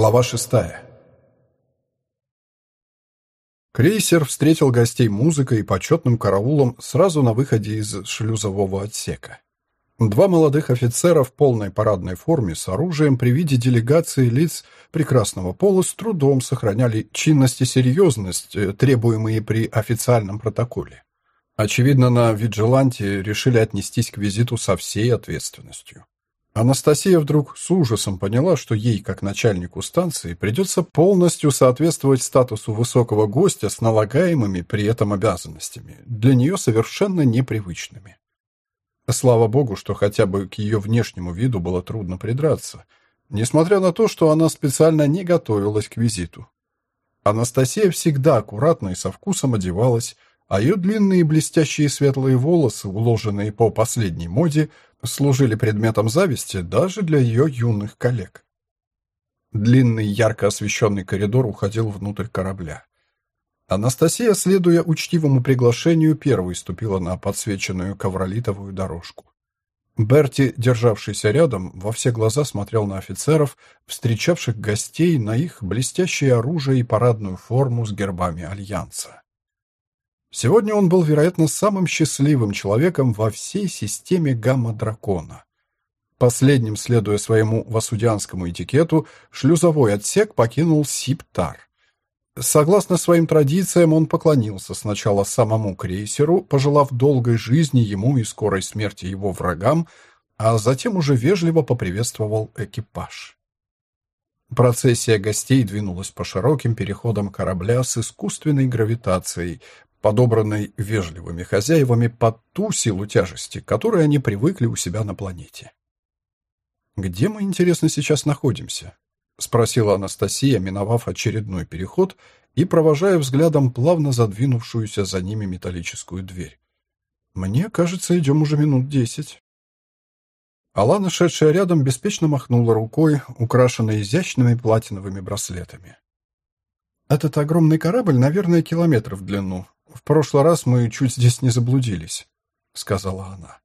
Глава шестая. Крейсер встретил гостей музыкой и почетным караулом сразу на выходе из шлюзового отсека. Два молодых офицера в полной парадной форме с оружием при виде делегации лиц прекрасного пола с трудом сохраняли чинность и серьезность, э, требуемые при официальном протоколе. Очевидно, на Виджеланте решили отнестись к визиту со всей ответственностью. Анастасия вдруг с ужасом поняла, что ей, как начальнику станции, придется полностью соответствовать статусу высокого гостя с налагаемыми при этом обязанностями, для нее совершенно непривычными. Слава богу, что хотя бы к ее внешнему виду было трудно придраться, несмотря на то, что она специально не готовилась к визиту. Анастасия всегда аккуратно и со вкусом одевалась, а ее длинные блестящие светлые волосы, уложенные по последней моде, служили предметом зависти даже для ее юных коллег. Длинный ярко освещенный коридор уходил внутрь корабля. Анастасия, следуя учтивому приглашению, первой ступила на подсвеченную ковролитовую дорожку. Берти, державшийся рядом, во все глаза смотрел на офицеров, встречавших гостей, на их блестящее оружие и парадную форму с гербами Альянса. Сегодня он был, вероятно, самым счастливым человеком во всей системе гамма-дракона. Последним, следуя своему васудианскому этикету, шлюзовой отсек покинул Сиптар. Согласно своим традициям, он поклонился сначала самому крейсеру, пожелав долгой жизни ему и скорой смерти его врагам, а затем уже вежливо поприветствовал экипаж. Процессия гостей двинулась по широким переходам корабля с искусственной гравитацией, подобранной вежливыми хозяевами под ту силу тяжести, которой они привыкли у себя на планете. «Где мы, интересно, сейчас находимся?» — спросила Анастасия, миновав очередной переход и провожая взглядом плавно задвинувшуюся за ними металлическую дверь. «Мне кажется, идем уже минут десять». Алана, шедшая рядом, беспечно махнула рукой, украшенной изящными платиновыми браслетами. «Этот огромный корабль, наверное, километр в длину. В прошлый раз мы чуть здесь не заблудились», — сказала она.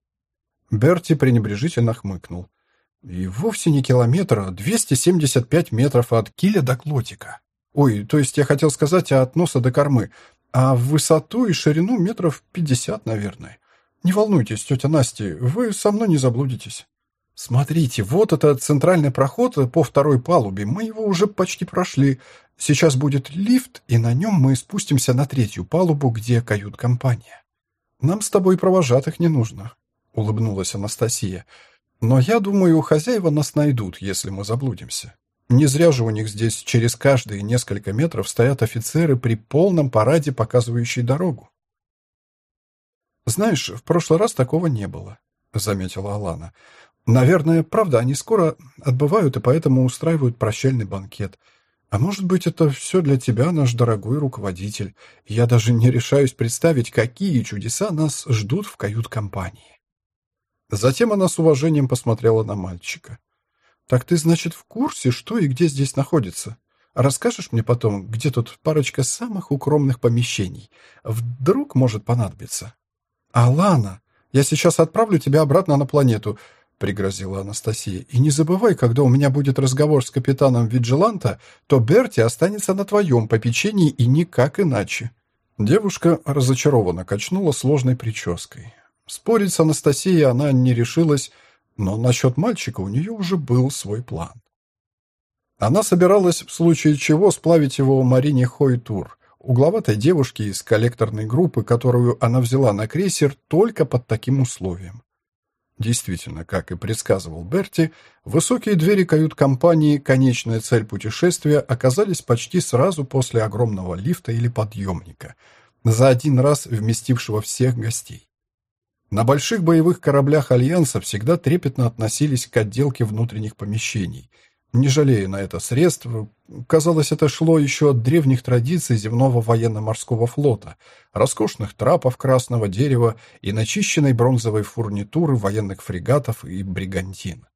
Берти пренебрежительно хмыкнул. «И вовсе не километр, а 275 метров от киля до клотика. Ой, то есть я хотел сказать от носа до кормы, а в высоту и ширину метров 50, наверное. Не волнуйтесь, тетя Настя, вы со мной не заблудитесь». «Смотрите, вот это центральный проход по второй палубе. Мы его уже почти прошли. Сейчас будет лифт, и на нем мы спустимся на третью палубу, где кают-компания. Нам с тобой провожатых не нужно», — улыбнулась Анастасия. «Но я думаю, хозяева нас найдут, если мы заблудимся. Не зря же у них здесь через каждые несколько метров стоят офицеры при полном параде, показывающие дорогу». «Знаешь, в прошлый раз такого не было», — заметила Алана. Наверное, правда, они скоро отбывают и поэтому устраивают прощальный банкет. А может быть, это все для тебя, наш дорогой руководитель. Я даже не решаюсь представить, какие чудеса нас ждут в кают-компании. Затем она с уважением посмотрела на мальчика. «Так ты, значит, в курсе, что и где здесь находится? Расскажешь мне потом, где тут парочка самых укромных помещений? Вдруг может понадобиться?» «Алана, я сейчас отправлю тебя обратно на планету. — пригрозила Анастасия. «И не забывай, когда у меня будет разговор с капитаном Виджиланта, то Берти останется на твоем попечении и никак иначе». Девушка разочарованно качнула сложной прической. Спорить с Анастасией она не решилась, но насчет мальчика у нее уже был свой план. Она собиралась в случае чего сплавить его Марине Хойтур, угловатой девушке из коллекторной группы, которую она взяла на крейсер только под таким условием. Действительно, как и предсказывал Берти, высокие двери кают-компании «Конечная цель путешествия» оказались почти сразу после огромного лифта или подъемника, за один раз вместившего всех гостей. На больших боевых кораблях Альянса всегда трепетно относились к отделке внутренних помещений – не жалея на это средств. Казалось, это шло еще от древних традиций земного военно-морского флота, роскошных трапов красного дерева и начищенной бронзовой фурнитуры военных фрегатов и бригантин.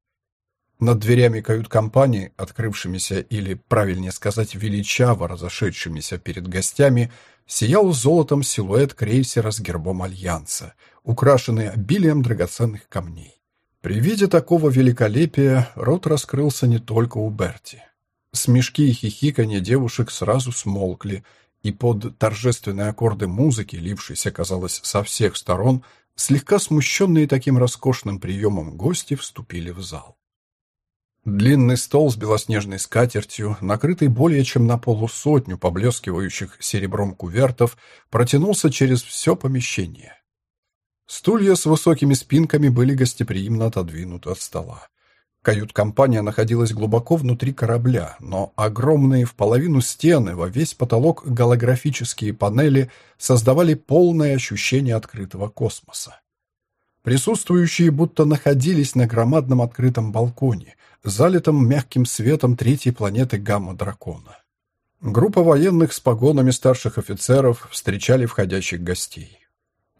Над дверями кают-компании, открывшимися или, правильнее сказать, величаво разошедшимися перед гостями, сиял золотом силуэт крейсера с гербом Альянса, украшенный обилием драгоценных камней. При виде такого великолепия рот раскрылся не только у Берти. Смешки и хихиканье девушек сразу смолкли, и под торжественные аккорды музыки, лившейся, казалось, со всех сторон, слегка смущенные таким роскошным приемом гости вступили в зал. Длинный стол с белоснежной скатертью, накрытый более чем на полусотню поблескивающих серебром кувертов, протянулся через все помещение. Стулья с высокими спинками были гостеприимно отодвинуты от стола. Кают-компания находилась глубоко внутри корабля, но огромные в половину стены во весь потолок голографические панели создавали полное ощущение открытого космоса. Присутствующие будто находились на громадном открытом балконе, залитом мягким светом третьей планеты Гамма-Дракона. Группа военных с погонами старших офицеров встречали входящих гостей.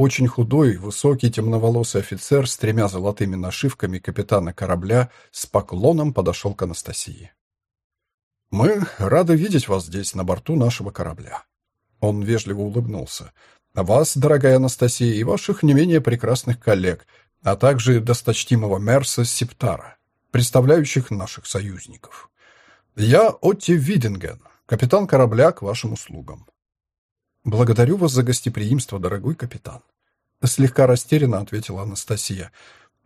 Очень худой, высокий, темноволосый офицер с тремя золотыми нашивками капитана корабля с поклоном подошел к Анастасии. «Мы рады видеть вас здесь, на борту нашего корабля». Он вежливо улыбнулся. «Вас, дорогая Анастасия, и ваших не менее прекрасных коллег, а также досточтимого Мерса Септара, представляющих наших союзников. Я Отти Видинген, капитан корабля к вашим услугам». «Благодарю вас за гостеприимство, дорогой капитан», — слегка растерянно ответила Анастасия.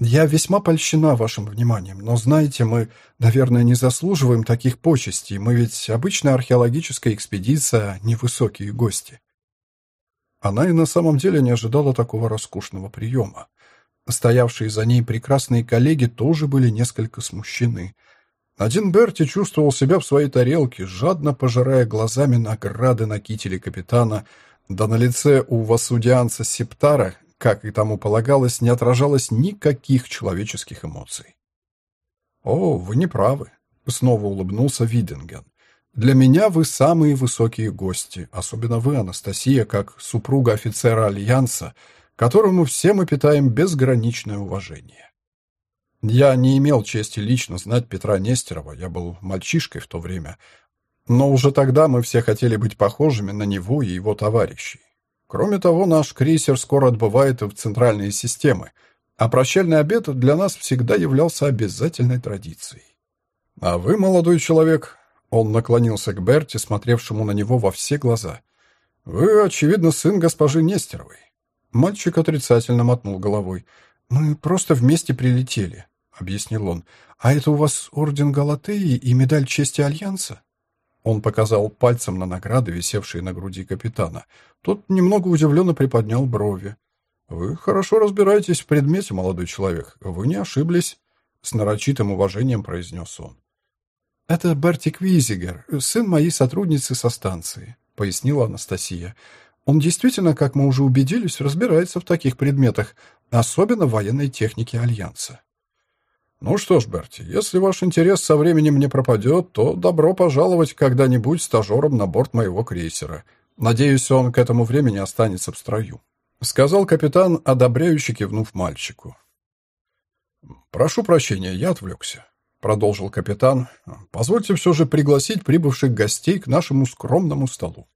«Я весьма польщена вашим вниманием, но, знаете, мы, наверное, не заслуживаем таких почестей. Мы ведь обычная археологическая экспедиция, а не высокие гости». Она и на самом деле не ожидала такого роскошного приема. Стоявшие за ней прекрасные коллеги тоже были несколько смущены. Один Берти чувствовал себя в своей тарелке, жадно пожирая глазами награды на кителе капитана, да на лице у васудианца Септара, как и тому полагалось, не отражалось никаких человеческих эмоций. «О, вы не правы», — снова улыбнулся Видинген. «Для меня вы самые высокие гости, особенно вы, Анастасия, как супруга офицера Альянса, которому все мы питаем безграничное уважение. Я не имел чести лично знать Петра Нестерова, я был мальчишкой в то время, но уже тогда мы все хотели быть похожими на него и его товарищей. Кроме того, наш крейсер скоро отбывает в центральные системы, а прощальный обед для нас всегда являлся обязательной традицией. А вы, молодой человек, он наклонился к Берти, смотревшему на него во все глаза. Вы, очевидно, сын госпожи Нестеровой. Мальчик отрицательно мотнул головой. Мы просто вместе прилетели. — объяснил он. «А это у вас орден Галатеи и медаль чести Альянса?» Он показал пальцем на награды, висевшие на груди капитана. Тот немного удивленно приподнял брови. «Вы хорошо разбираетесь в предмете, молодой человек. Вы не ошиблись», — с нарочитым уважением произнес он. «Это Берти Квизигер, сын моей сотрудницы со станции», — пояснила Анастасия. «Он действительно, как мы уже убедились, разбирается в таких предметах, особенно в военной технике Альянса». «Ну что ж, Берти, если ваш интерес со временем не пропадет, то добро пожаловать когда-нибудь стажером на борт моего крейсера. Надеюсь, он к этому времени останется в строю», — сказал капитан, одобряюще кивнув мальчику. «Прошу прощения, я отвлекся», — продолжил капитан. «Позвольте все же пригласить прибывших гостей к нашему скромному столу».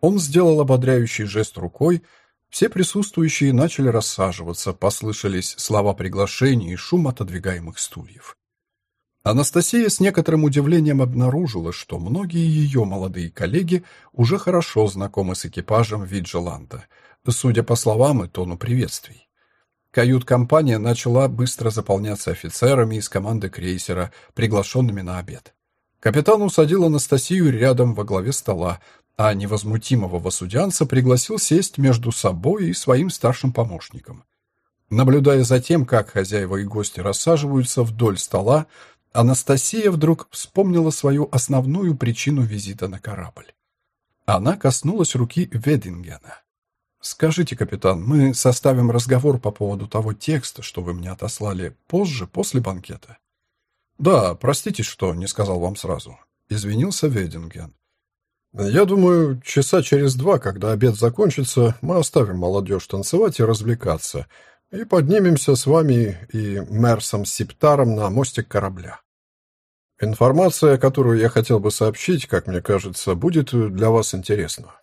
Он сделал ободряющий жест рукой, — все присутствующие начали рассаживаться, послышались слова приглашения и шум отодвигаемых стульев. Анастасия с некоторым удивлением обнаружила, что многие ее молодые коллеги уже хорошо знакомы с экипажем Виджеланта, судя по словам и тону приветствий. Кают-компания начала быстро заполняться офицерами из команды крейсера, приглашенными на обед. Капитан усадил Анастасию рядом во главе стола, а невозмутимого Васудянца пригласил сесть между собой и своим старшим помощником. Наблюдая за тем, как хозяева и гости рассаживаются вдоль стола, Анастасия вдруг вспомнила свою основную причину визита на корабль. Она коснулась руки Ведингена. «Скажите, капитан, мы составим разговор по поводу того текста, что вы мне отослали позже, после банкета?» «Да, простите, что не сказал вам сразу», — извинился Вединген. «Я думаю, часа через два, когда обед закончится, мы оставим молодежь танцевать и развлекаться, и поднимемся с вами и Мерсом Септаром на мостик корабля. Информация, которую я хотел бы сообщить, как мне кажется, будет для вас интересна.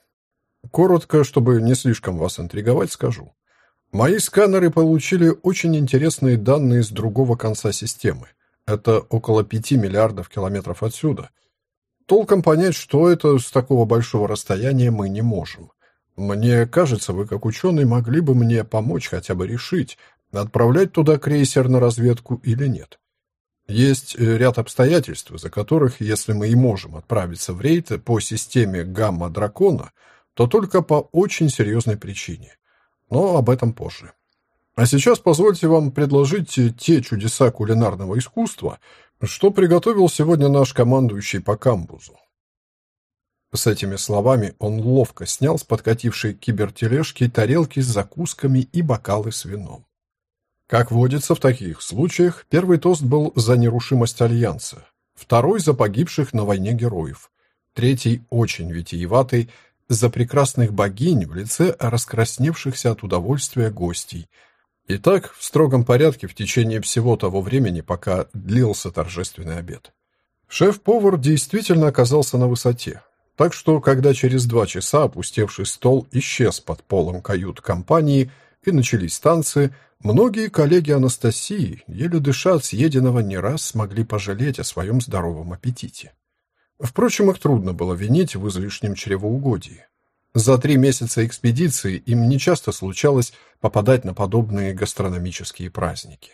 Коротко, чтобы не слишком вас интриговать, скажу. Мои сканеры получили очень интересные данные с другого конца системы. Это около пяти миллиардов километров отсюда – толком понять, что это с такого большого расстояния мы не можем. Мне кажется, вы как ученый могли бы мне помочь хотя бы решить, отправлять туда крейсер на разведку или нет. Есть э, ряд обстоятельств, за которых, если мы и можем отправиться в рейд по системе гамма-дракона, то только по очень серьезной причине. Но об этом позже. А сейчас позвольте вам предложить те чудеса кулинарного искусства, что приготовил сегодня наш командующий по камбузу. С этими словами он ловко снял с подкатившей кибертележки тарелки с закусками и бокалы с вином. Как водится в таких случаях, первый тост был за нерушимость Альянса, второй за погибших на войне героев, третий, очень витиеватый, за прекрасных богинь в лице раскрасневшихся от удовольствия гостей. И так, в строгом порядке, в течение всего того времени, пока длился торжественный обед. Шеф-повар действительно оказался на высоте, так что, когда через два часа опустевший стол исчез под полом кают-компании и начались танцы, Многие коллеги Анастасии, еле дыша от съеденного, не раз смогли пожалеть о своем здоровом аппетите. Впрочем, их трудно было винить в излишнем чревоугодии. За три месяца экспедиции им нечасто случалось попадать на подобные гастрономические праздники.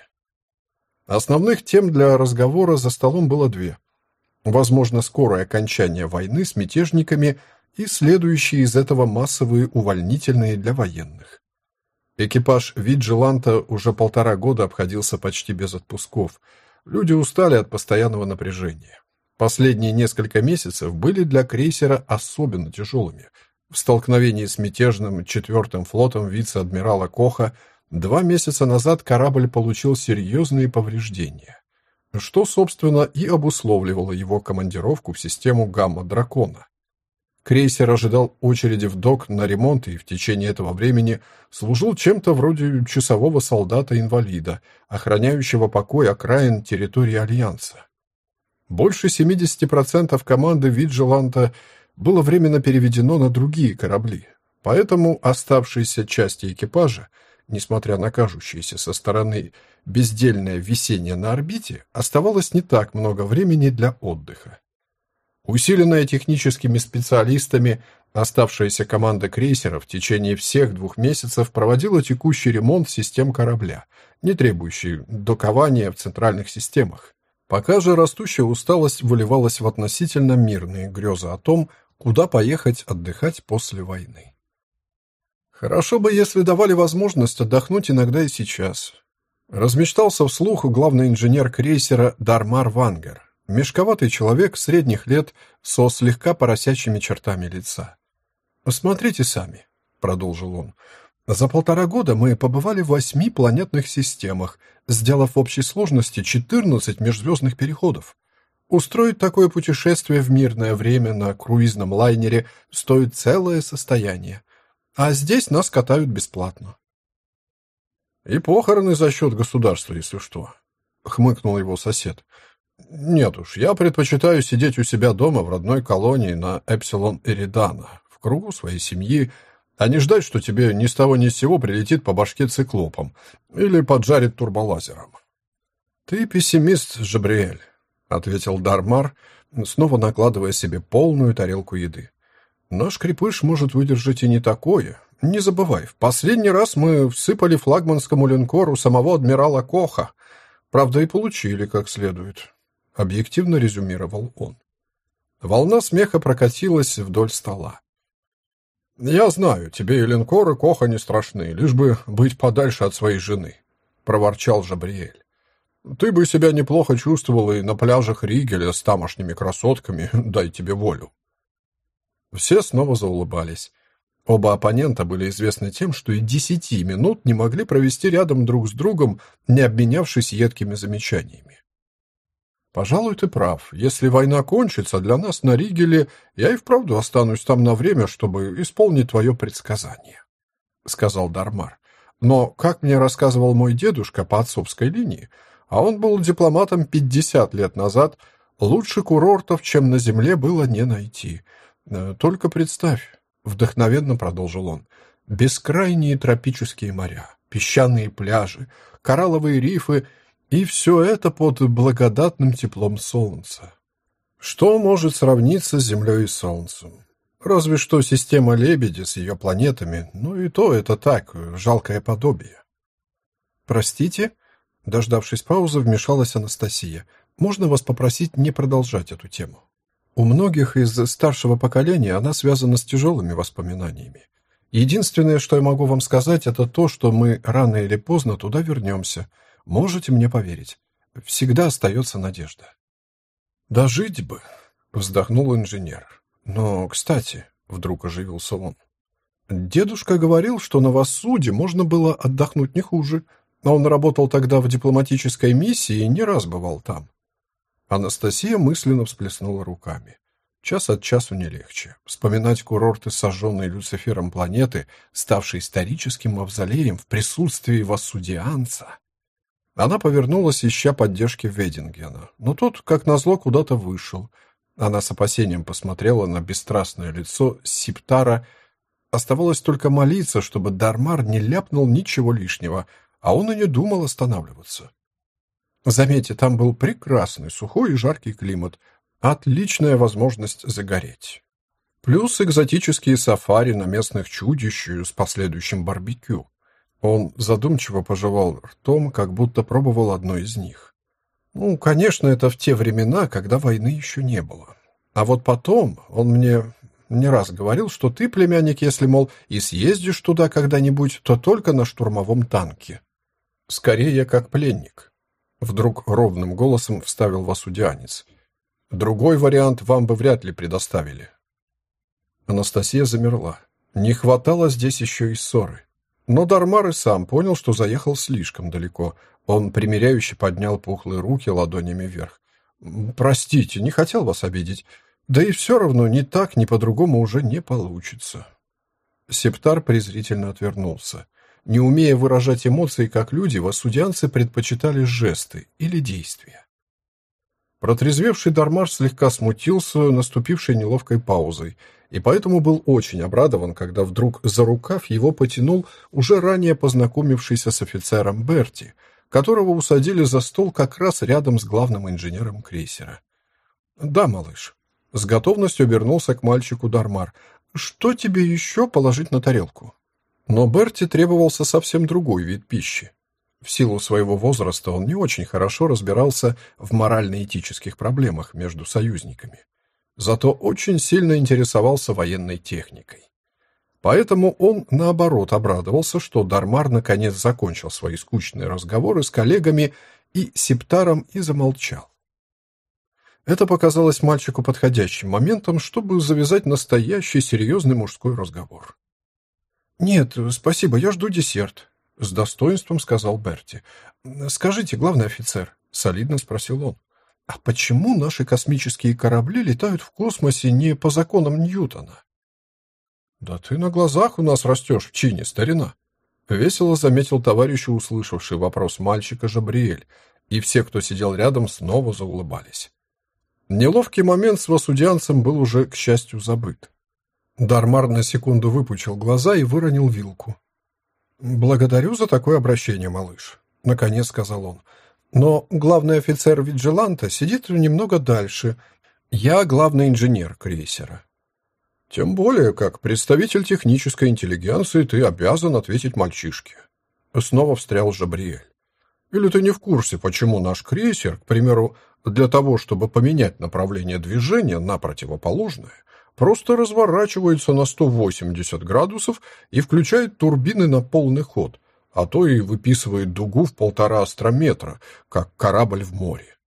Основных тем для разговора за столом было две. Возможно, скорое окончание войны с мятежниками и следующие из этого массовые увольнительные для военных. Экипаж Виджиланта уже полтора года обходился почти без отпусков. Люди устали от постоянного напряжения. Последние несколько месяцев были для крейсера особенно тяжелыми. В столкновении с мятежным четвертым флотом вице-адмирала Коха два месяца назад корабль получил серьезные повреждения, что, собственно, и обусловливало его командировку в систему Гамма-Дракона. Крейсер ожидал очереди в док на ремонт и в течение этого времени служил чем-то вроде часового солдата-инвалида, охраняющего покой окраин территории Альянса. Больше 70% команды Виджиланта было временно переведено на другие корабли, поэтому оставшиеся части экипажа, несмотря на кажущееся со стороны бездельное висение на орбите, оставалось не так много времени для отдыха. Усиленная техническими специалистами, оставшаяся команда крейсера в течение всех двух месяцев проводила текущий ремонт систем корабля, не требующий докования в центральных системах. Пока же растущая усталость выливалась в относительно мирные грезы о том, куда поехать отдыхать после войны. Хорошо бы, если давали возможность отдохнуть иногда и сейчас. Размечтался вслух главный инженер крейсера Дармар Вангер. Мешковатый человек средних лет со слегка поросячьими чертами лица. «Смотрите сами», — продолжил он. «За полтора года мы побывали в восьми планетных системах, сделав в общей сложности 14 межзвездных переходов. Устроить такое путешествие в мирное время на круизном лайнере стоит целое состояние. А здесь нас катают бесплатно». «И похороны за счет государства, если что», — хмыкнул его сосед. Нет уж, я предпочитаю сидеть у себя дома в родной колонии на Эпсилон Эридана, в кругу своей семьи, а не ждать, что тебе ни с того ни с сего прилетит по башке циклопом или поджарит турболазером. Ты пессимист, Жабриэль, ответил Дармар, снова накладывая себе полную тарелку еды. Наш крепыш может выдержать и не такое. Не забывай, в последний раз мы всыпали флагманскому линкору самого адмирала Коха. Правда, и получили как следует объективно резюмировал он. Волна смеха прокатилась вдоль стола. «Я знаю, тебе и линкоры Коха не страшны, лишь бы быть подальше от своей жены», — проворчал Жабриэль. «Ты бы себя неплохо чувствовал и на пляжах Ригеля с тамошними красотками, дай тебе волю». Все снова заулыбались. Оба оппонента были известны тем, что и десяти минут не могли провести рядом друг с другом, не обменявшись едкими замечаниями. Пожалуй, ты прав. Если война кончится, для нас на Ригеле я и вправду останусь там на время, чтобы исполнить твое предсказание, сказал Дармар. Но, как мне рассказывал мой дедушка по отцовской линии, а он был дипломатом 50 лет назад, лучше курортов, чем на земле, было не найти. Э, только представь, вдохновенно продолжил он, бескрайние тропические моря, песчаные пляжи, коралловые рифы — и все это под благодатным теплом солнца. Что может сравниться с Землей и Солнцем? Разве что система Лебеди с ее планетами, ну и то это так, жалкое подобие. Простите, дождавшись паузы, вмешалась Анастасия. Можно вас попросить не продолжать эту тему? У многих из старшего поколения она связана с тяжелыми воспоминаниями. Единственное, что я могу вам сказать, это то, что мы рано или поздно туда вернемся. Можете мне поверить. Всегда остается надежда. «Дожить бы», — вздохнул инженер. «Но, кстати», — вдруг оживился он, — «дедушка говорил, что на Вассуде можно было отдохнуть не хуже, но он работал тогда в дипломатической миссии и не раз бывал там». Анастасия мысленно всплеснула руками. Час от часу не легче. Вспоминать курорты, сожженные Люцифером планеты, ставшие историческим мавзолеем в присутствии вассудианца. Она повернулась, ища поддержки Ведингена, но тот, как назло, куда-то вышел. Она с опасением посмотрела на бесстрастное лицо Сиптара. Оставалось только молиться, чтобы Дармар не ляпнул ничего лишнего, а он и не думал останавливаться. Заметьте, там был прекрасный сухой и жаркий климат, отличная возможность загореть. Плюс экзотические сафари на местных чудищ с последующим барбекю. Он задумчиво пожевал ртом, как будто пробовал одно из них. Ну, конечно, это в те времена, когда войны еще не было. А вот потом он мне не раз говорил, что ты, племянник, если, мол, и съездишь туда когда-нибудь, то только на штурмовом танке. Скорее, как пленник. Вдруг ровным голосом вставил васудианец. Другой вариант вам бы вряд ли предоставили. Анастасия замерла. Не хватало здесь еще и ссоры. Но Дармар и сам понял, что заехал слишком далеко. Он примиряюще поднял пухлые руки ладонями вверх. «Простите, не хотел вас обидеть. Да и все равно ни так, ни по-другому уже не получится». Септар презрительно отвернулся. Не умея выражать эмоции, как люди, вассудианцы предпочитали жесты или действия. Протрезвевший Дармар слегка смутился наступившей неловкой паузой – и поэтому был очень обрадован, когда вдруг за рукав его потянул уже ранее познакомившийся с офицером Берти, которого усадили за стол как раз рядом с главным инженером крейсера. «Да, малыш», — с готовностью обернулся к мальчику Дармар, «что тебе еще положить на тарелку?» Но Берти требовался совсем другой вид пищи. В силу своего возраста он не очень хорошо разбирался в морально-этических проблемах между союзниками зато очень сильно интересовался военной техникой. Поэтому он, наоборот, обрадовался, что Дармар наконец закончил свои скучные разговоры с коллегами и Септаром и замолчал. Это показалось мальчику подходящим моментом, чтобы завязать настоящий серьезный мужской разговор. «Нет, спасибо, я жду десерт», — с достоинством сказал Берти. «Скажите, главный офицер», — солидно спросил он, а почему наши космические корабли летают в космосе не по законам Ньютона? Да ты на глазах у нас растешь в чине, старина. Весело заметил товарищ, услышавший вопрос мальчика Жабриэль, и все, кто сидел рядом, снова заулыбались. Неловкий момент с васудианцем был уже, к счастью, забыт. Дармар на секунду выпучил глаза и выронил вилку. «Благодарю за такое обращение, малыш», — наконец сказал он. Но главный офицер Виджиланта сидит немного дальше. Я главный инженер крейсера. Тем более, как представитель технической интеллигенции, ты обязан ответить мальчишке. Снова встрял Жабриэль. Или ты не в курсе, почему наш крейсер, к примеру, для того, чтобы поменять направление движения на противоположное, просто разворачивается на 180 градусов и включает турбины на полный ход – а то и выписывает дугу в полтора астрометра, как корабль в море.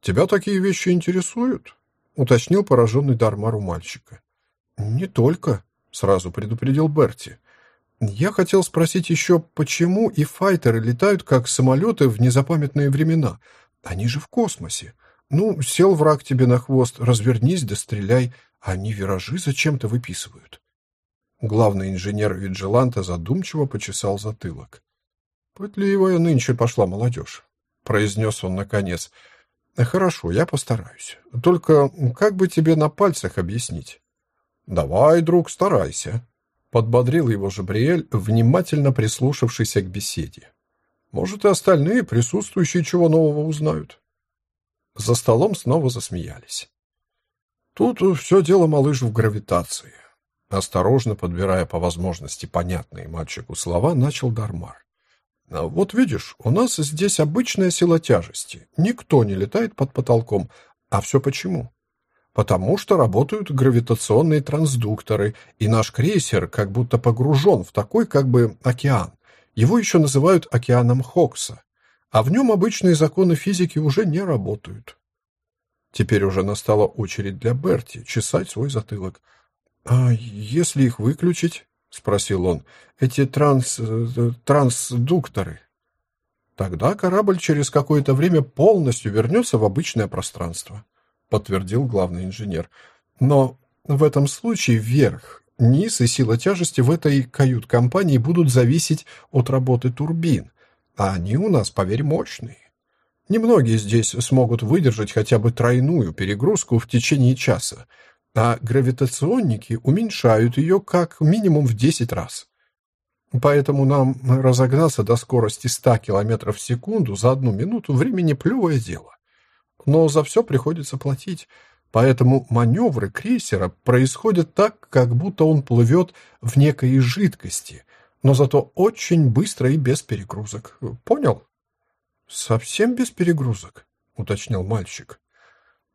«Тебя такие вещи интересуют?» — уточнил пораженный Дармар у мальчика. «Не только», — сразу предупредил Берти. «Я хотел спросить еще, почему и файтеры летают как самолеты в незапамятные времена? Они же в космосе. Ну, сел враг тебе на хвост, развернись да они виражи зачем-то выписывают». Главный инженер Виджиланта задумчиво почесал затылок. «Пытливая нынче пошла молодежь», — произнес он наконец. «Хорошо, я постараюсь. Только как бы тебе на пальцах объяснить?» «Давай, друг, старайся», — подбодрил его Жабриэль, внимательно прислушавшийся к беседе. «Может, и остальные присутствующие чего нового узнают». За столом снова засмеялись. Тут все дело, малыш, в гравитации. Осторожно подбирая по возможности понятные мальчику слова, начал Дармар. «А вот видишь, у нас здесь обычная сила тяжести. Никто не летает под потолком. А все почему? Потому что работают гравитационные трансдукторы, и наш крейсер как будто погружен в такой как бы океан. Его еще называют океаном Хокса. А в нем обычные законы физики уже не работают. Теперь уже настала очередь для Берти чесать свой затылок. «А если их выключить?» — спросил он. «Эти транс... Э, трансдукторы?» «Тогда корабль через какое-то время полностью вернется в обычное пространство», — подтвердил главный инженер. «Но в этом случае верх, низ и сила тяжести в этой кают-компании будут зависеть от работы турбин, а они у нас, поверь, мощные. Немногие здесь смогут выдержать хотя бы тройную перегрузку в течение часа, а гравитационники уменьшают ее как минимум в 10 раз. Поэтому нам разогнаться до скорости 100 км в секунду за одну минуту времени плевое дело. Но за все приходится платить, поэтому маневры крейсера происходят так, как будто он плывет в некой жидкости, но зато очень быстро и без перегрузок. Понял? «Совсем без перегрузок?» — уточнил мальчик.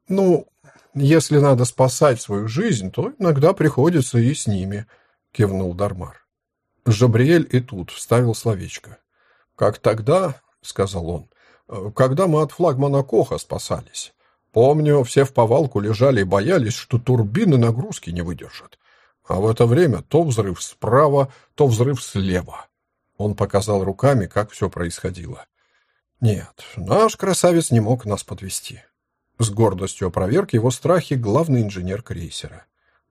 «Ну, если надо спасать свою жизнь, то иногда приходится и с ними», — кивнул Дармар. Жабриэль и тут вставил словечко. «Как тогда», — сказал он, — «когда мы от флагмана Коха спасались. Помню, все в повалку лежали и боялись, что турбины нагрузки не выдержат. А в это время то взрыв справа, то взрыв слева». Он показал руками, как все происходило. Нет, наш красавец не мог нас подвести. С гордостью опроверг его страхи главный инженер крейсера.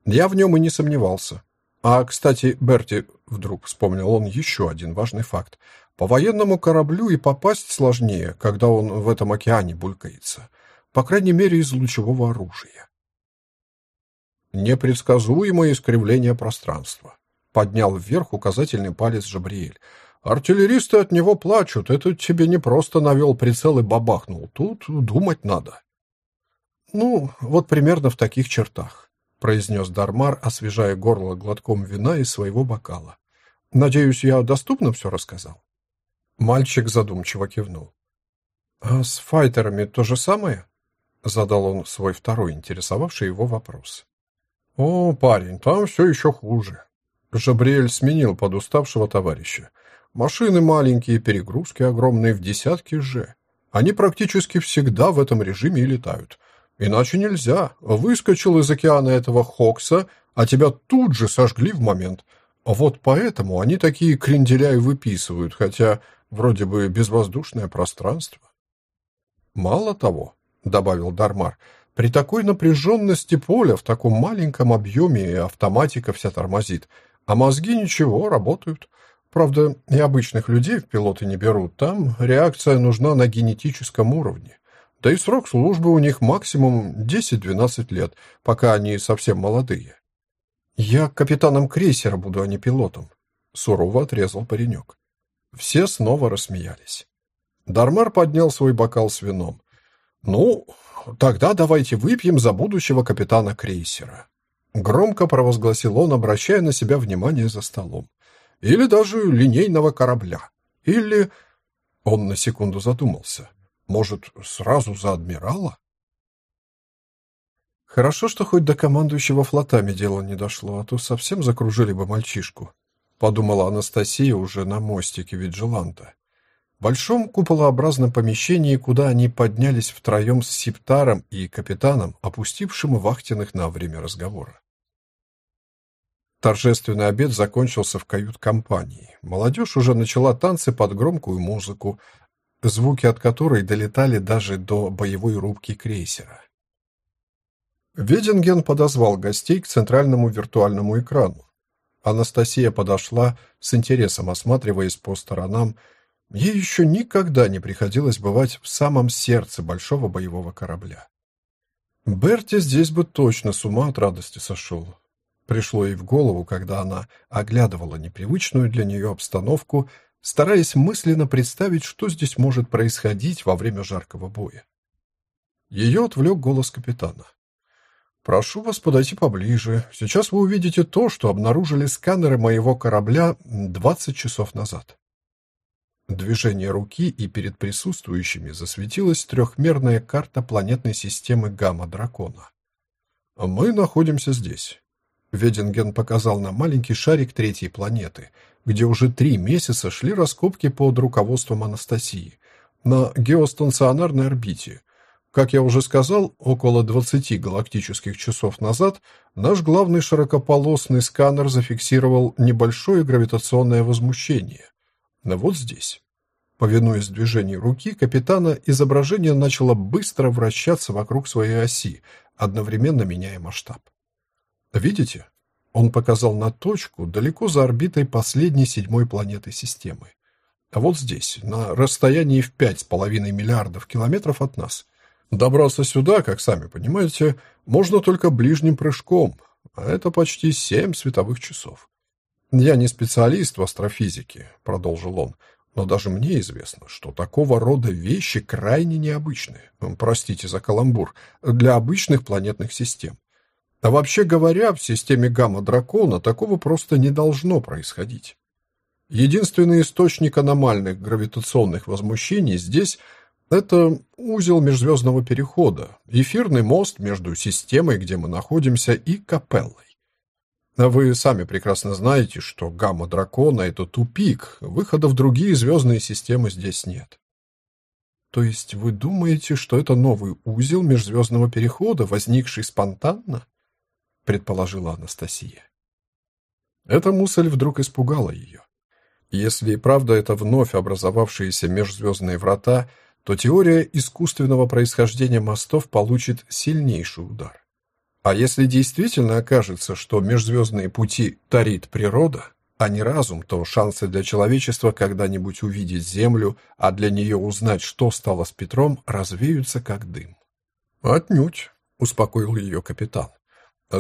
Я в нем и не сомневался. А, кстати, Берти, вдруг вспомнил он еще один важный факт. По военному кораблю и попасть сложнее, когда он в этом океане булькается. По крайней мере, из лучевого оружия. Непредсказуемое искривление пространства. Поднял вверх указательный палец Жабриэль. Артиллеристы от него плачут. Это тебе не просто навел прицел и бабахнул. Тут думать надо. Ну, вот примерно в таких чертах, произнес Дармар, освежая горло глотком вина из своего бокала. Надеюсь, я доступно все рассказал. Мальчик задумчиво кивнул. А с файтерами то же самое? задал он свой второй интересовавший его вопрос. О, парень, там все еще хуже. Жабриэль сменил подуставшего товарища. Машины маленькие, перегрузки огромные в десятки же. Они практически всегда в этом режиме и летают. Иначе нельзя. Выскочил из океана этого Хокса, а тебя тут же сожгли в момент. Вот поэтому они такие кренделя и выписывают, хотя вроде бы безвоздушное пространство. Мало того, добавил Дармар, при такой напряженности поля в таком маленьком объеме автоматика вся тормозит, а мозги ничего, работают. Правда, и обычных людей в пилоты не берут. Там реакция нужна на генетическом уровне. Да и срок службы у них максимум 10-12 лет, пока они совсем молодые. «Я капитаном крейсера буду, а не пилотом», — сурово отрезал паренек. Все снова рассмеялись. Дармар поднял свой бокал с вином. «Ну, тогда давайте выпьем за будущего капитана крейсера», — громко провозгласил он, обращая на себя внимание за столом или даже линейного корабля. Или... Он на секунду задумался. Может, сразу за адмирала? Хорошо, что хоть до командующего флотами дело не дошло, а то совсем закружили бы мальчишку, подумала Анастасия уже на мостике Виджиланта. В большом куполообразном помещении, куда они поднялись втроем с Септаром и капитаном, опустившим вахтенных на время разговора. Торжественный обед закончился в кают-компании. Молодежь уже начала танцы под громкую музыку, звуки от которой долетали даже до боевой рубки крейсера. Веденген подозвал гостей к центральному виртуальному экрану. Анастасия подошла, с интересом осматриваясь по сторонам. Ей еще никогда не приходилось бывать в самом сердце большого боевого корабля. Берти здесь бы точно с ума от радости сошел. Пришло ей в голову, когда она оглядывала непривычную для нее обстановку, стараясь мысленно представить, что здесь может происходить во время жаркого боя. Ее отвлек голос капитана. Прошу вас подойти поближе. Сейчас вы увидите то, что обнаружили сканеры моего корабля 20 часов назад. Движение руки, и перед присутствующими засветилась трехмерная карта планетной системы Гамма-Дракона. Мы находимся здесь. Веденген показал на маленький шарик третьей планеты, где уже три месяца шли раскопки под руководством Анастасии на геостационарной орбите, как я уже сказал, около 20 галактических часов назад наш главный широкополосный сканер зафиксировал небольшое гравитационное возмущение. Но вот здесь. Повинуясь движению руки капитана, изображение начало быстро вращаться вокруг своей оси, одновременно меняя масштаб. Видите? Он показал на точку далеко за орбитой последней седьмой планеты системы. А вот здесь, на расстоянии в пять с половиной миллиардов километров от нас – Добраться сюда, как сами понимаете, можно только ближним прыжком, а это почти семь световых часов. Я не специалист в астрофизике, продолжил он, но даже мне известно, что такого рода вещи крайне необычны. Простите за каламбур, для обычных планетных систем. А вообще говоря, в системе гамма-дракона такого просто не должно происходить. Единственный источник аномальных гравитационных возмущений здесь это узел межзвездного перехода, эфирный мост между системой, где мы находимся, и капеллой. А вы сами прекрасно знаете, что гамма-дракона — это тупик, выхода в другие звездные системы здесь нет. То есть вы думаете, что это новый узел межзвездного перехода, возникший спонтанно? Предположила Анастасия. Эта мысль вдруг испугала ее. Если и правда это вновь образовавшиеся межзвездные врата — то теория искусственного происхождения мостов получит сильнейший удар. А если действительно окажется, что межзвездные пути тарит природа, а не разум, то шансы для человечества когда-нибудь увидеть Землю, а для нее узнать, что стало с Петром, развеются как дым. «Отнюдь», — успокоил ее капитан.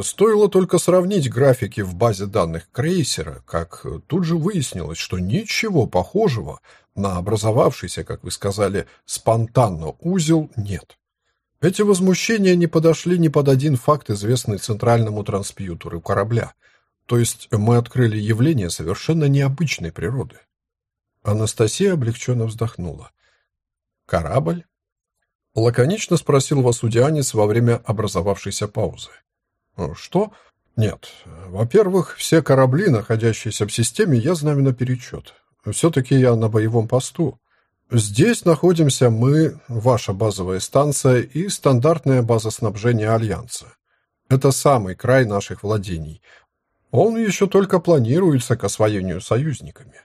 Стоило только сравнить графики в базе данных крейсера, как тут же выяснилось, что ничего похожего на образовавшийся, как вы сказали, спонтанно узел нет. Эти возмущения не подошли ни под один факт, известный центральному транспьютеру корабля. То есть мы открыли явление совершенно необычной природы. Анастасия облегченно вздохнула. «Корабль?» Лаконично спросил Васудианец во время образовавшейся паузы. «Что?» «Нет. Во-первых, все корабли, находящиеся в системе, я знаю наперечет. Все-таки я на боевом посту. Здесь находимся мы, ваша базовая станция и стандартная база снабжения Альянса. Это самый край наших владений. Он еще только планируется к освоению союзниками».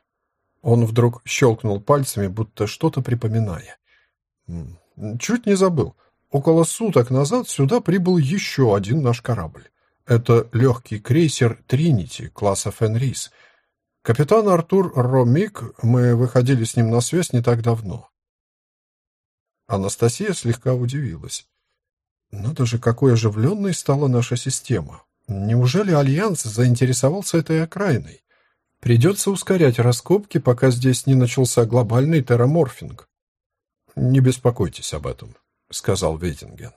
Он вдруг щелкнул пальцами, будто что-то припоминая. «Чуть не забыл. Около суток назад сюда прибыл еще один наш корабль. Это легкий крейсер «Тринити» класса «Фенрис». Капитан Артур Ромик, мы выходили с ним на связь не так давно. Анастасия слегка удивилась. Надо же, какой оживленной стала наша система. Неужели Альянс заинтересовался этой окраиной? Придется ускорять раскопки, пока здесь не начался глобальный терраморфинг. Не беспокойтесь об этом сказал Вейтинген.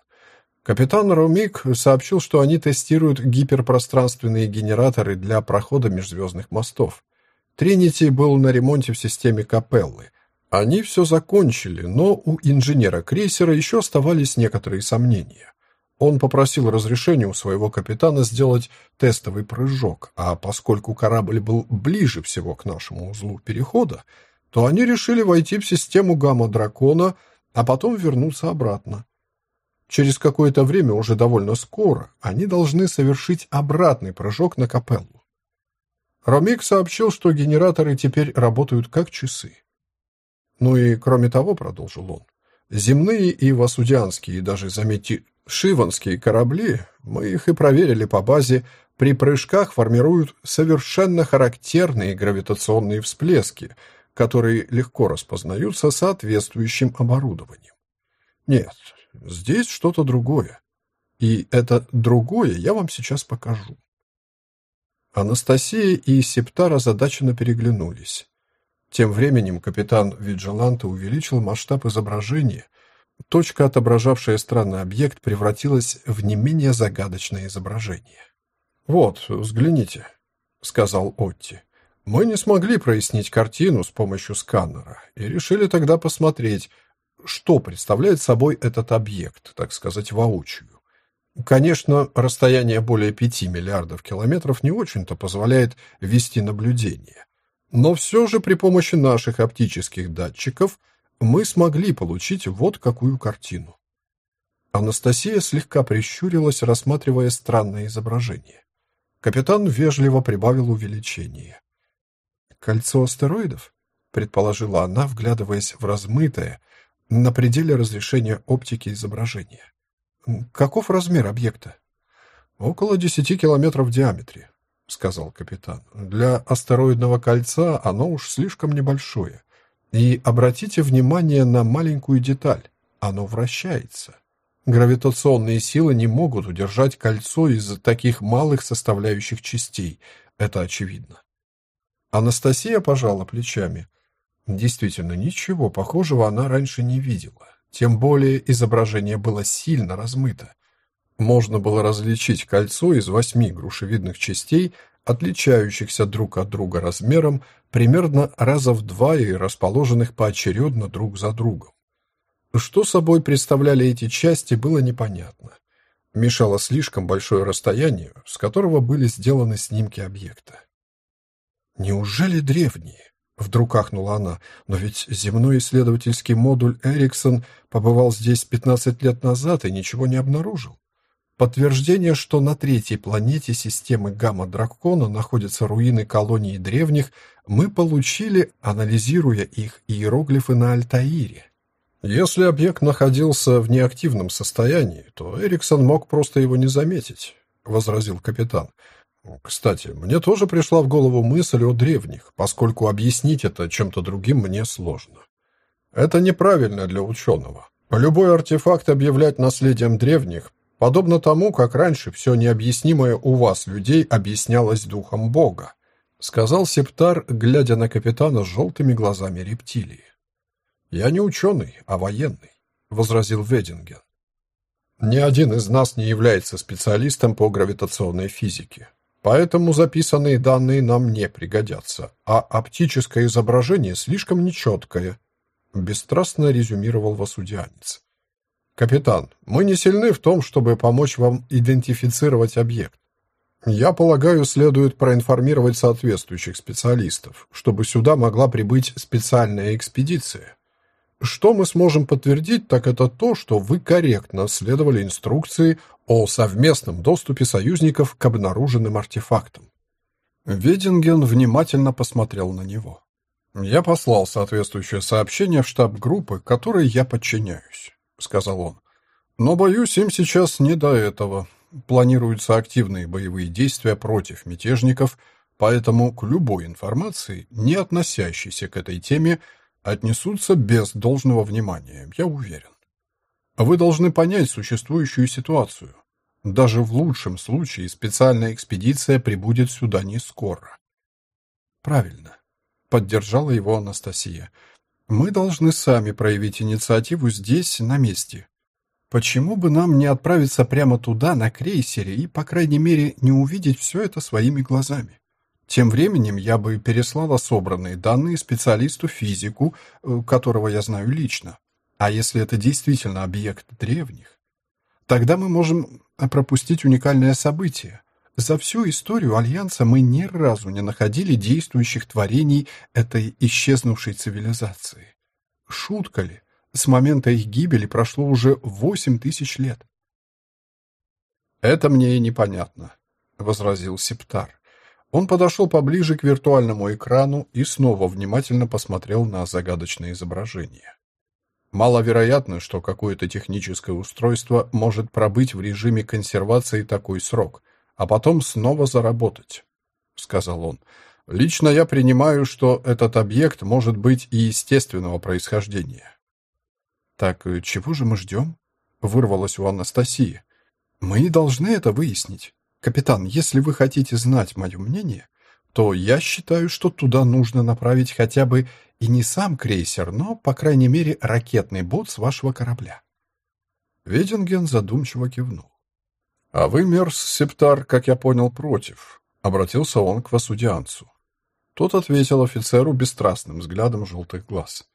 Капитан Ромик сообщил, что они тестируют гиперпространственные генераторы для прохода межзвездных мостов. Тринити был на ремонте в системе Капеллы. Они все закончили, но у инженера крейсера еще оставались некоторые сомнения. Он попросил разрешения у своего капитана сделать тестовый прыжок, а поскольку корабль был ближе всего к нашему узлу перехода, то они решили войти в систему гамма-дракона — а потом вернуться обратно. Через какое-то время, уже довольно скоро, они должны совершить обратный прыжок на капеллу. Ромик сообщил, что генераторы теперь работают как часы. Ну и кроме того, продолжил он, земные и васудианские, и даже, заметьте, шиванские корабли, мы их и проверили по базе, при прыжках формируют совершенно характерные гравитационные всплески – которые легко распознаются соответствующим оборудованием. Нет, здесь что-то другое. И это другое я вам сейчас покажу. Анастасия и Септар озадаченно переглянулись. Тем временем капитан Виджеланта увеличил масштаб изображения, точка, отображавшая странный объект, превратилась в не менее загадочное изображение. «Вот, взгляните», — сказал Отти. «Мы не смогли прояснить картину с помощью сканера и решили тогда посмотреть, что представляет собой этот объект, так сказать, воочию. Конечно, расстояние более 5 миллиардов километров не очень-то позволяет вести наблюдение. Но все же при помощи наших оптических датчиков мы смогли получить вот какую картину. Анастасия слегка прищурилась, рассматривая странное изображение. Капитан вежливо прибавил увеличение. «Кольцо астероидов?» — предположила она, вглядываясь в размытое, на пределе разрешения оптики изображения. «Каков размер объекта?» «Около десяти километров в диаметре», — сказал капитан. «Для астероидного кольца оно уж слишком небольшое. И обратите внимание на маленькую деталь. Оно вращается. Гравитационные силы не могут удержать кольцо из таких малых составляющих частей. Это очевидно. Анастасия пожала плечами. Действительно, ничего похожего она раньше не видела. Тем более изображение было сильно размыто. Можно было различить кольцо из восьми грушевидных частей, отличающихся друг от друга размером примерно раза в два и расположенных поочередно друг за другом. Что собой представляли эти части, было непонятно. Мешало слишком большое расстояние, с которого были сделаны снимки объекта. «Неужели древние?» — вдруг ахнула она. «Но ведь земной исследовательский модуль «Эриксон» побывал здесь 15 лет назад и ничего не обнаружил. Подтверждение, что на третьей планете системы Гамма-Дракона находятся руины колонии древних, мы получили, анализируя их иероглифы на Альтаире. Если объект находился в неактивном состоянии, то Эриксон мог просто его не заметить, возразил капитан. Кстати, мне тоже пришла в голову мысль о древних, поскольку объяснить это чем-то другим мне сложно. Это неправильно для ученого. Любой артефакт объявлять наследием древних, подобно тому, как раньше все необъяснимое у вас, людей, объяснялось духом Бога, сказал Септар, глядя на капитана с желтыми глазами рептилии. «Я не ученый, а военный», — возразил Вединген. «Ни один из нас не является специалистом по гравитационной физике, поэтому записанные данные нам не пригодятся, а оптическое изображение слишком нечеткое», — бесстрастно резюмировал Васудианец. «Капитан, мы не сильны в том, чтобы помочь вам идентифицировать объект. Я полагаю, следует проинформировать соответствующих специалистов, чтобы сюда могла прибыть специальная экспедиция». Что мы сможем подтвердить, так это то, что вы корректно следовали инструкции о совместном доступе союзников к обнаруженным артефактам. Вединген внимательно посмотрел на него. «Я послал соответствующее сообщение в штаб группы, которой я подчиняюсь», — сказал он. «Но, боюсь, им сейчас не до этого. Планируются активные боевые действия против мятежников, поэтому к любой информации, не относящейся к этой теме, — отнесутся без должного внимания, я уверен. Вы должны понять существующую ситуацию. Даже в лучшем случае специальная экспедиция прибудет сюда не скоро. Правильно, поддержала его Анастасия. Мы должны сами проявить инициативу здесь, на месте. Почему бы нам не отправиться прямо туда, на крейсере, и, по крайней мере, не увидеть все это своими глазами? Тем временем я бы переслала собранные данные специалисту-физику, э, которого я знаю лично. А если это действительно объект древних, тогда мы можем пропустить уникальное событие. За всю историю Альянса мы ни разу не находили действующих творений этой исчезнувшей цивилизации. Шутка ли? С момента их гибели прошло уже восемь тысяч лет. «Это мне и непонятно», — возразил Септар. Он подошел поближе к виртуальному экрану и снова внимательно посмотрел на загадочное изображение. Маловероятно, что какое-то техническое устройство может пробыть в режиме консервации такой срок, а потом снова заработать, — сказал он. Лично я принимаю, что этот объект может быть и естественного происхождения. Так э, чего же мы ждем? Вырвалось у Анастасии. Мы должны это выяснить. «Капитан, если вы хотите знать мое мнение, то я считаю, что туда нужно направить хотя бы и не сам крейсер, но, по крайней мере, ракетный бот с вашего корабля». Вединген задумчиво кивнул. «А вы, Мерс Септар, как я понял, против», — обратился он к Васудианцу. Тот ответил офицеру бесстрастным взглядом желтых глаз.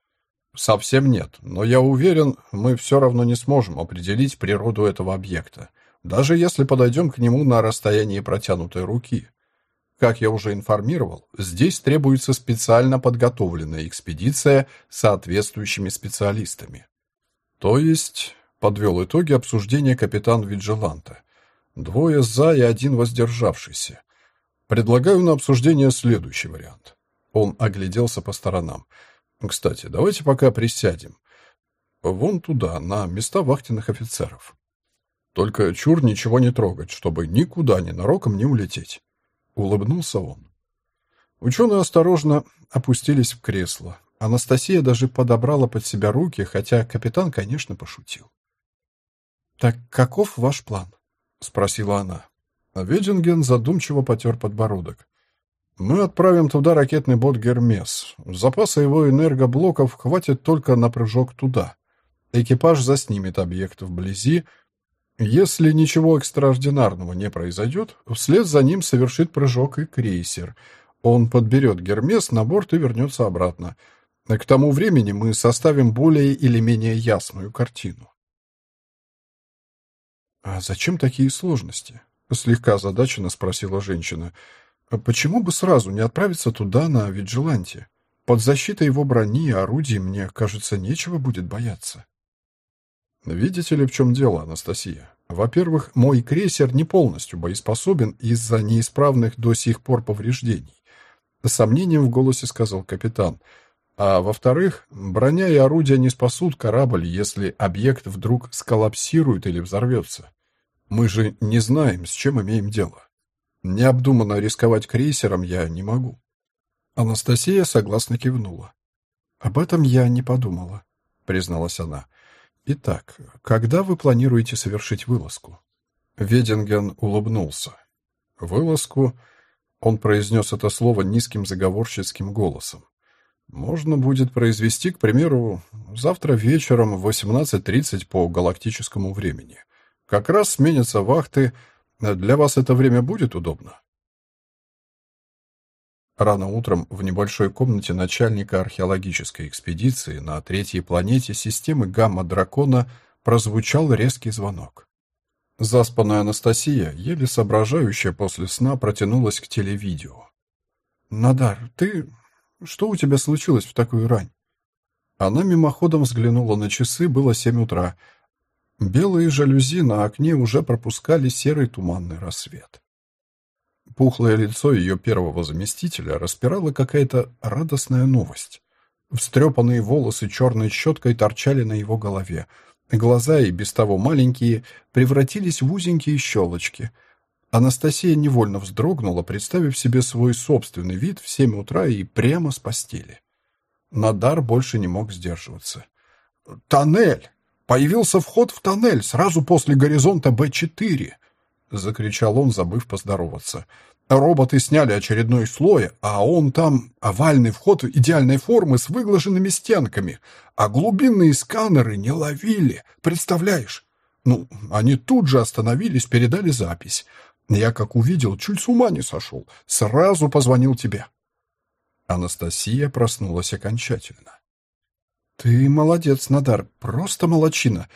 «Совсем нет, но я уверен, мы все равно не сможем определить природу этого объекта, даже если подойдем к нему на расстоянии протянутой руки. Как я уже информировал, здесь требуется специально подготовленная экспедиция с соответствующими специалистами. То есть, подвел итоги обсуждения капитан Виджеланта, двое за и один воздержавшийся. Предлагаю на обсуждение следующий вариант. Он огляделся по сторонам. Кстати, давайте пока присядем. Вон туда, на места вахтенных офицеров. Только чур ничего не трогать, чтобы никуда ненароком не улететь. Улыбнулся он. Ученые осторожно опустились в кресло. Анастасия даже подобрала под себя руки, хотя капитан, конечно, пошутил. «Так каков ваш план?» — спросила она. Вединген задумчиво потер подбородок. «Мы отправим туда ракетный бот «Гермес». Запаса его энергоблоков хватит только на прыжок туда. Экипаж заснимет объект вблизи, если ничего экстраординарного не произойдет, вслед за ним совершит прыжок и крейсер. Он подберет Гермес на борт и вернется обратно. К тому времени мы составим более или менее ясную картину. «А зачем такие сложности?» — слегка озадаченно спросила женщина. «А «Почему бы сразу не отправиться туда, на Виджиланте? Под защитой его брони и орудий, мне кажется, нечего будет бояться». Видите ли, в чем дело, Анастасия? Во-первых, мой крейсер не полностью боеспособен из-за неисправных до сих пор повреждений. С сомнением в голосе сказал капитан. А во-вторых, броня и орудия не спасут корабль, если объект вдруг сколлапсирует или взорвется. Мы же не знаем, с чем имеем дело. Необдуманно рисковать крейсером я не могу. Анастасия согласно кивнула. «Об этом я не подумала», — призналась она. Итак, когда вы планируете совершить вылазку? Веденген улыбнулся. Вылазку? Он произнес это слово низким заговорщицким голосом. Можно будет произвести, к примеру, завтра вечером в 18.30 по галактическому времени. Как раз сменятся вахты. Для вас это время будет удобно? Рано утром в небольшой комнате начальника археологической экспедиции на третьей планете системы Гамма-Дракона прозвучал резкий звонок. Заспанная Анастасия, еле соображающая после сна, протянулась к телевидео. «Надар, ты... Что у тебя случилось в такую рань?» Она мимоходом взглянула на часы, было семь утра. Белые жалюзи на окне уже пропускали серый туманный рассвет. Пухлое лицо ее первого заместителя распирала какая-то радостная новость. Встрепанные волосы черной щеткой торчали на его голове. Глаза, и без того маленькие, превратились в узенькие щелочки. Анастасия невольно вздрогнула, представив себе свой собственный вид в семь утра и прямо с постели. Надар больше не мог сдерживаться. «Тоннель! Появился вход в тоннель сразу после горизонта Б-4!» — закричал он, забыв поздороваться. Роботы сняли очередной слой, а он там овальный вход идеальной формы с выглаженными стенками, а глубинные сканеры не ловили, представляешь? Ну, они тут же остановились, передали запись. Я, как увидел, чуть с ума не сошел. Сразу позвонил тебе. Анастасия проснулась окончательно. «Ты молодец, Надар, просто молочина.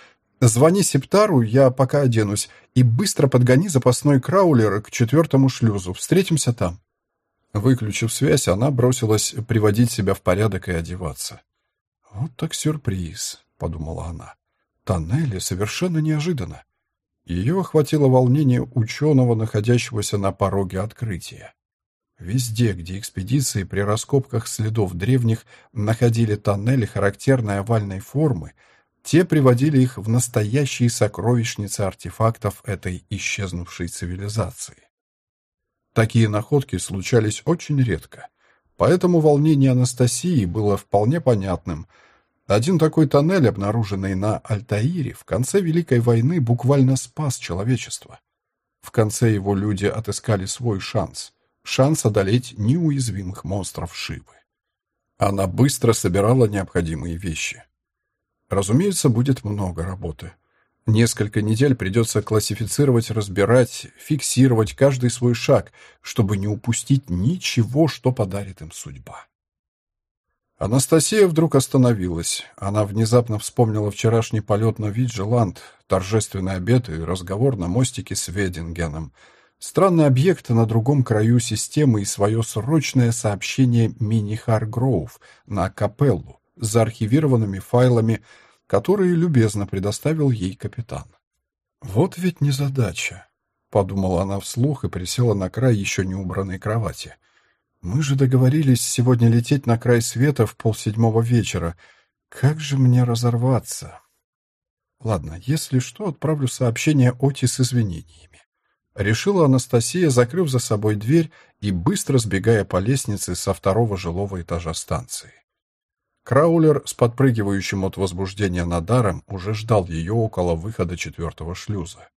Звони Септару, я пока оденусь, и быстро подгони запасной краулер к четвертому шлюзу. Встретимся там». Выключив связь, она бросилась приводить себя в порядок и одеваться. «Вот так сюрприз», — подумала она. «Тоннели совершенно неожиданно». Ее охватило волнение ученого, находящегося на пороге открытия. Везде, где экспедиции при раскопках следов древних находили тоннели характерной овальной формы, те приводили их в настоящие сокровищницы артефактов этой исчезнувшей цивилизации. Такие находки случались очень редко, поэтому волнение Анастасии было вполне понятным. Один такой тоннель, обнаруженный на Альтаире, в конце Великой войны буквально спас человечество. В конце его люди отыскали свой шанс. Шанс одолеть неуязвимых монстров Шивы. Она быстро собирала необходимые вещи. Разумеется, будет много работы. Несколько недель придется классифицировать, разбирать, фиксировать каждый свой шаг, чтобы не упустить ничего, что подарит им судьба. Анастасия вдруг остановилась. Она внезапно вспомнила вчерашний полет на Виджеланд, торжественный обед и разговор на мостике с Ведингеном. Странный объект на другом краю системы и свое срочное сообщение Мини Харгроув на капеллу заархивированными файлами, которые любезно предоставил ей капитан. «Вот ведь незадача», — подумала она вслух и присела на край еще не убранной кровати. «Мы же договорились сегодня лететь на край света в полседьмого вечера. Как же мне разорваться?» «Ладно, если что, отправлю сообщение Оти с извинениями». Решила Анастасия, закрыв за собой дверь и быстро сбегая по лестнице со второго жилого этажа станции. Краулер с подпрыгивающим от возбуждения надаром уже ждал ее около выхода четвертого шлюза.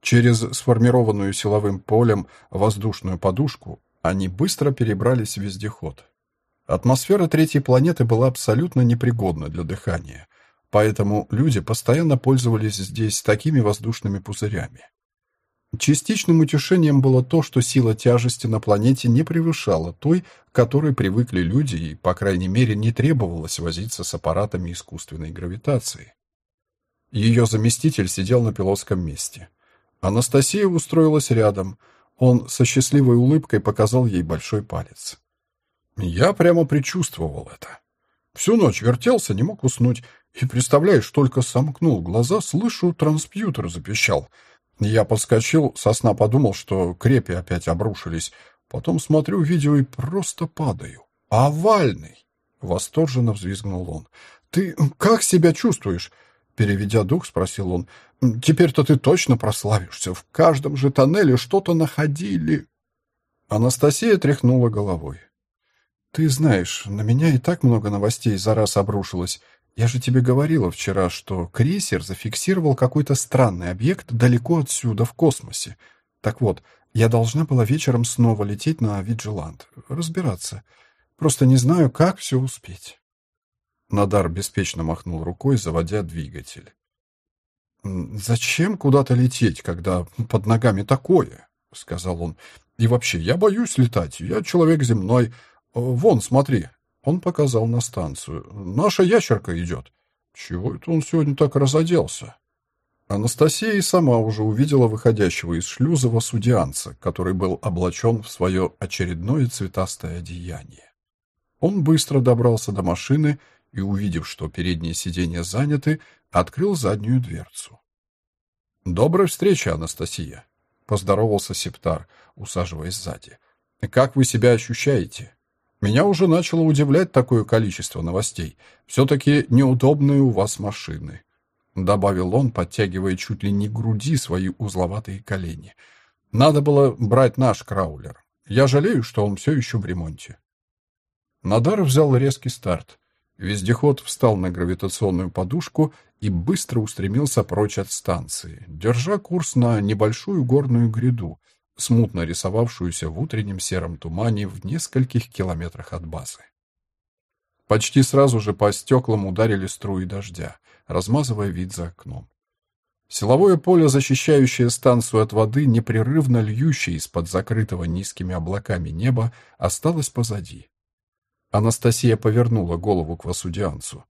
Через сформированную силовым полем воздушную подушку они быстро перебрались в вездеход. Атмосфера третьей планеты была абсолютно непригодна для дыхания, поэтому люди постоянно пользовались здесь такими воздушными пузырями. Частичным утешением было то, что сила тяжести на планете не превышала той, к которой привыкли люди, и, по крайней мере, не требовалось возиться с аппаратами искусственной гравитации. Ее заместитель сидел на пилотском месте. Анастасия устроилась рядом. Он со счастливой улыбкой показал ей большой палец. Я прямо предчувствовал это. Всю ночь вертелся, не мог уснуть. И, представляешь, только сомкнул глаза, слышу, транспьютер запищал — я подскочил, со сна подумал, что крепи опять обрушились. Потом смотрю видео и просто падаю. «Овальный!» — восторженно взвизгнул он. «Ты как себя чувствуешь?» Переведя дух, спросил он. «Теперь-то ты точно прославишься. В каждом же тоннеле что-то находили». Анастасия тряхнула головой. «Ты знаешь, на меня и так много новостей за раз обрушилось. Я же тебе говорила вчера, что крейсер зафиксировал какой-то странный объект далеко отсюда, в космосе. Так вот, я должна была вечером снова лететь на Виджиланд, разбираться. Просто не знаю, как все успеть. Надар беспечно махнул рукой, заводя двигатель. «Зачем куда-то лететь, когда под ногами такое?» — сказал он. «И вообще, я боюсь летать. Я человек земной. Вон, смотри, он показал на станцию. «Наша ящерка идет». «Чего это он сегодня так разоделся?» Анастасия и сама уже увидела выходящего из шлюза судианца, который был облачен в свое очередное цветастое одеяние. Он быстро добрался до машины и, увидев, что передние сиденья заняты, открыл заднюю дверцу. «Доброй встречи, Анастасия!» — поздоровался Септар, усаживаясь сзади. «Как вы себя ощущаете?» Меня уже начало удивлять такое количество новостей. Все-таки неудобные у вас машины», — добавил он, подтягивая чуть ли не груди свои узловатые колени. «Надо было брать наш краулер. Я жалею, что он все еще в ремонте». Надар взял резкий старт. Вездеход встал на гравитационную подушку и быстро устремился прочь от станции, держа курс на небольшую горную гряду, смутно рисовавшуюся в утреннем сером тумане в нескольких километрах от базы. Почти сразу же по стеклам ударили струи дождя, размазывая вид за окном. Силовое поле, защищающее станцию от воды, непрерывно льющее из-под закрытого низкими облаками неба, осталось позади. Анастасия повернула голову к Васудианцу.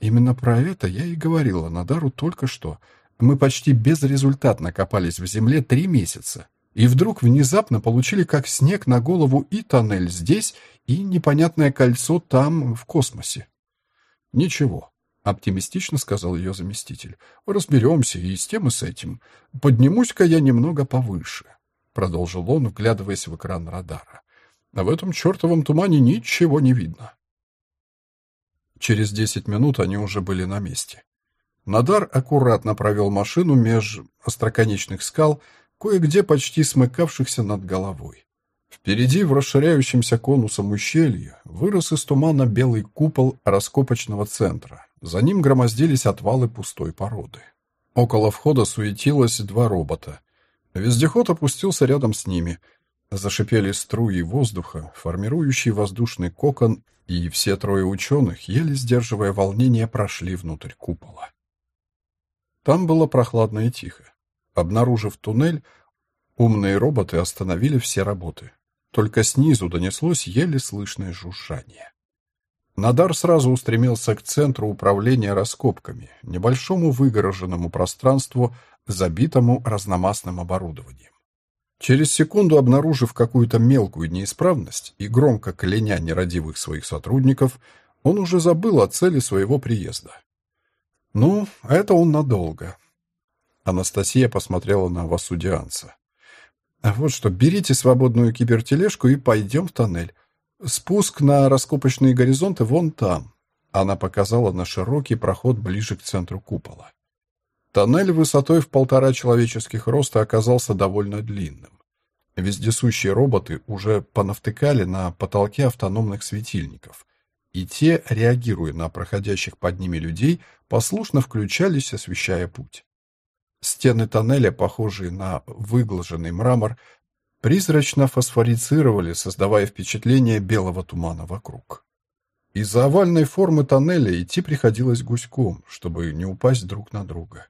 «Именно про это я и говорила Надару только что. Мы почти безрезультатно копались в земле три месяца, и вдруг внезапно получили как снег на голову и тоннель здесь, и непонятное кольцо там, в космосе. «Ничего», — оптимистично сказал ее заместитель. «Разберемся и с тем, и с этим. Поднимусь-ка я немного повыше», — продолжил он, вглядываясь в экран радара. «А в этом чертовом тумане ничего не видно». Через десять минут они уже были на месте. Надар аккуратно провел машину меж остроконечных скал, кое-где почти смыкавшихся над головой. Впереди, в расширяющемся конусом ущелье, вырос из тумана белый купол раскопочного центра. За ним громоздились отвалы пустой породы. Около входа суетилось два робота. Вездеход опустился рядом с ними. Зашипели струи воздуха, формирующие воздушный кокон, и все трое ученых, еле сдерживая волнение, прошли внутрь купола. Там было прохладно и тихо. Обнаружив туннель, умные роботы остановили все работы. Только снизу донеслось еле слышное жужжание. Надар сразу устремился к центру управления раскопками, небольшому выгороженному пространству, забитому разномастным оборудованием. Через секунду, обнаружив какую-то мелкую неисправность и громко кляня нерадивых своих сотрудников, он уже забыл о цели своего приезда. «Ну, это он надолго». Анастасия посмотрела на Васудианца. «А вот что, берите свободную кибертележку и пойдем в тоннель. Спуск на раскопочные горизонты вон там». Она показала на широкий проход ближе к центру купола. Тоннель высотой в полтора человеческих роста оказался довольно длинным. Вездесущие роботы уже понавтыкали на потолке автономных светильников, и те, реагируя на проходящих под ними людей, послушно включались, освещая путь. Стены тоннеля, похожие на выглаженный мрамор, призрачно фосфорицировали, создавая впечатление белого тумана вокруг. Из-за овальной формы тоннеля идти приходилось гуськом, чтобы не упасть друг на друга.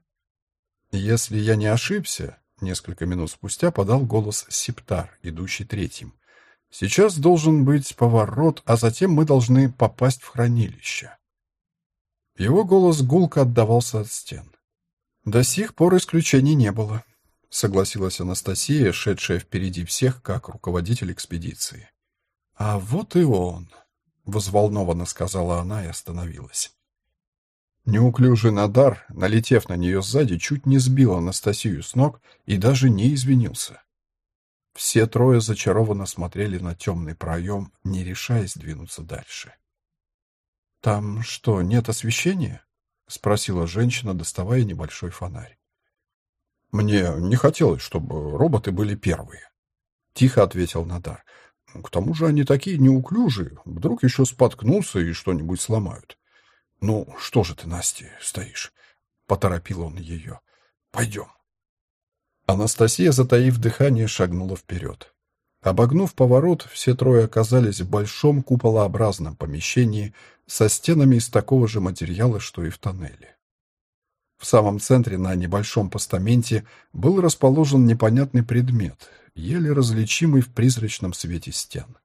«Если я не ошибся», — несколько минут спустя подал голос Септар, идущий третьим. «Сейчас должен быть поворот, а затем мы должны попасть в хранилище». Его голос гулко отдавался от стен. «До сих пор исключений не было», — согласилась Анастасия, шедшая впереди всех как руководитель экспедиции. «А вот и он», — взволнованно сказала она и остановилась. Неуклюжий Надар, налетев на нее сзади, чуть не сбил Анастасию с ног и даже не извинился. Все трое зачарованно смотрели на темный проем, не решаясь двинуться дальше. «Там что, нет освещения?» — спросила женщина, доставая небольшой фонарь. «Мне не хотелось, чтобы роботы были первые», — тихо ответил Надар. «К тому же они такие неуклюжие, вдруг еще споткнутся и что-нибудь сломают. «Ну, что же ты, Настя, стоишь?» — поторопил он ее. «Пойдем». Анастасия, затаив дыхание, шагнула вперед. Обогнув поворот, все трое оказались в большом куполообразном помещении со стенами из такого же материала, что и в тоннеле. В самом центре на небольшом постаменте был расположен непонятный предмет, еле различимый в призрачном свете стен.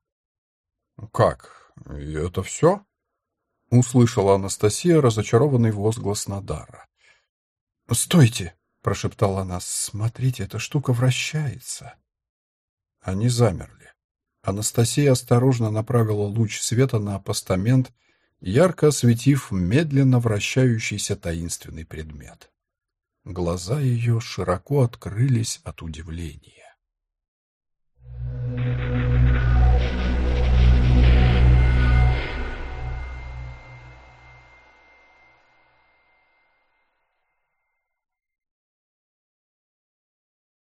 «Как? Это все?» Услышала Анастасия разочарованный возглас Надара. «Стойте!» — прошептала она. «Смотрите, эта штука вращается!» Они замерли. Анастасия осторожно направила луч света на постамент, ярко осветив медленно вращающийся таинственный предмет. Глаза ее широко открылись от удивления.